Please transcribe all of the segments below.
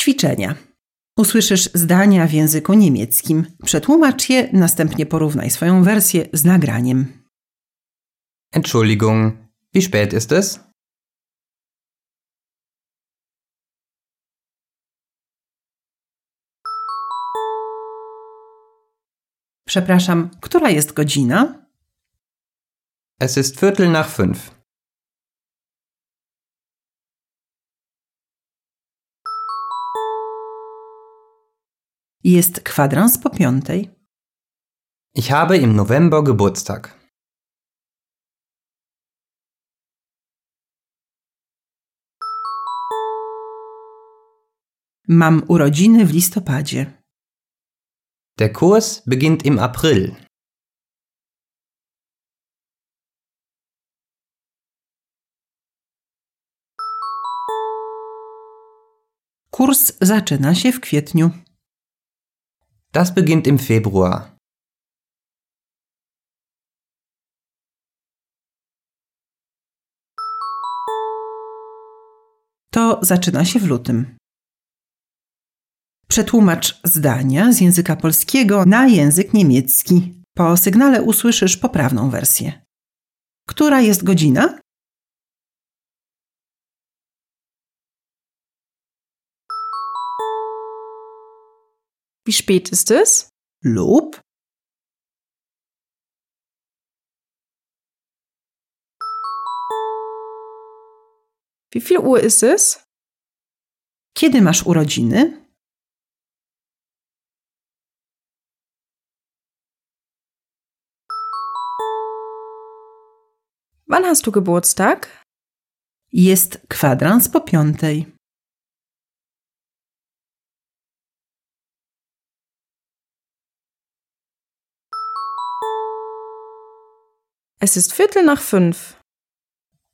Ćwiczenia. Usłyszysz zdania w języku niemieckim. Przetłumacz je, następnie porównaj swoją wersję z nagraniem. Entschuldigung, wie spät ist es? Przepraszam, która jest godzina? Es ist Viertel nach fünf. Jest kwadrans po piątej. Ich habe im November Geburtstag. Mam urodziny w listopadzie. Der Kurs beginnt im April. Kurs zaczyna się w kwietniu. Das beginnt im Februar. To zaczyna się w lutym. Przetłumacz zdania z języka polskiego na język niemiecki. Po sygnale usłyszysz poprawną wersję. Która jest godzina? Wie spät ist es? Lub Wie viel Uhr ist es? kiedy masz urodziny? Wann hast du Geburtstag? Jest kwadrans po piątej. Es ist Viertel nach fünf.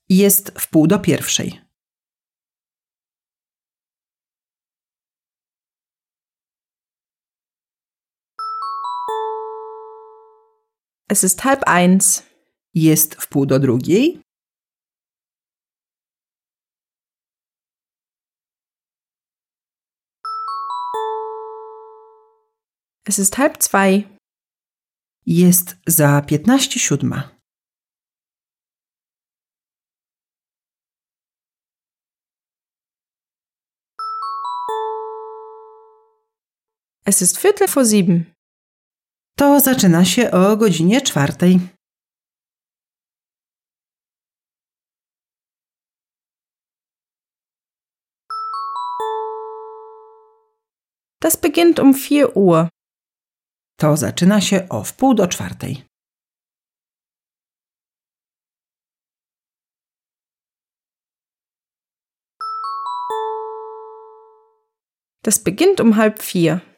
Jest w pół do pierwszej. Es ist halb eins. Jest w pół do drugiej. Es ist halb zwei. Jest za piętnaście siódma. Es ist Viertel vor sieben. To zaczyna się o godzinie czwartej. Das beginnt um vier Uhr. To zaczyna się o wpół do czwartej. Das beginnt um halb vier.